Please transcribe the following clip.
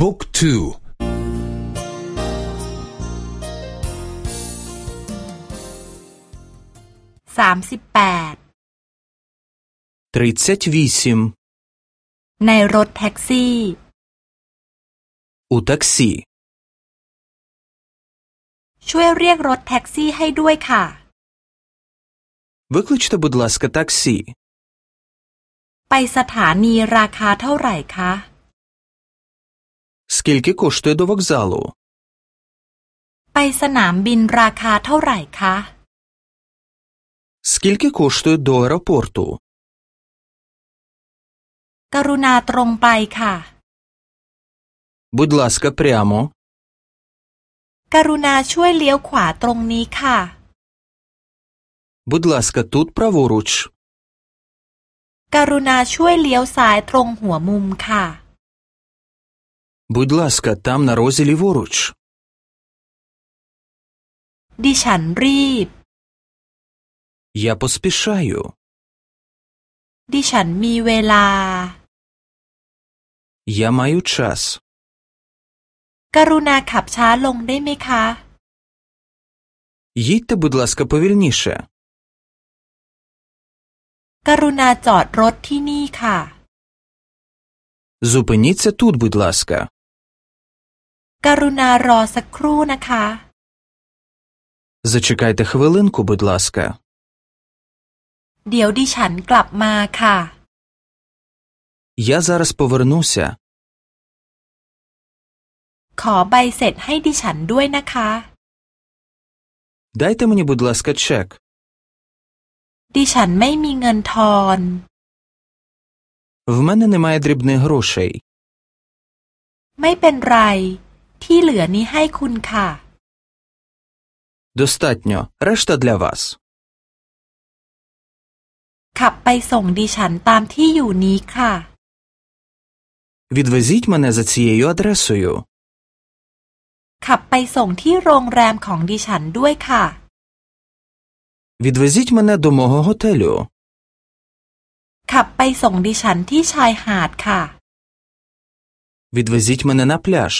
บุ๊กทูสามสิบแปดในรถแท็กซี่ у таксі ช่วยเรียกรถแท็กซี่ให้ด้วยค่ะ Викличте, будь ласка, таксі. ไปสถานีราคาเท่าไหร่คะ Скільки коштує до вокзалу? ไปสนามบินราคาเท่าไหร่คะ Скільки коштує до аеропорту? กรุณาตรงไปค่ะ Будь ласка, прямо. กรุณาช่วยเลี้ยวขวาตรงนี้ค่ะ Будь ласка, тут праворуч. กรุณาช่วยเลี้ยวซ้ายตรงหัวมุมค่ะ Будь ласка, там на розі ліворуч. ดิฉันรีบ Я поспішаю. ดิฉันมีเวลา Я маю час. กรุณาขับช้าลงได้ไหมคะ Їдьте, будь ласка, повільніше. กรุณาจอดรถที่นี่ค่ะ Зупиніться тут, будь ласка. กรุณารอสักครู่นะคะ Зачекайте хвилинку, будь ласка. เดี๋ยวดิฉันกลับมาค่ะ Я зараз повернуся. ขอใบเสร็จให้ดิฉันด้วยนะคะ Дайте мені, будь ласка, чек. ดิฉันไม่มีเงินทอน В мене немає дрібних грошей. ไม่เป็นไร ที่เหลือนี้ให้คุณค่ะ Достатньо. Решта для вас. ขับไปส่งดิฉันตามที่อยู่นี้ค่ะ Відвезіть мене за цією адресою. ขับไปส่งที่โรงแรมของดิฉันด้วยค่ะ Відвезіть мене до мого готелю. ขับไปส่งดิฉันที่ชายหาดค่ะ Відвезіть мене на пляж.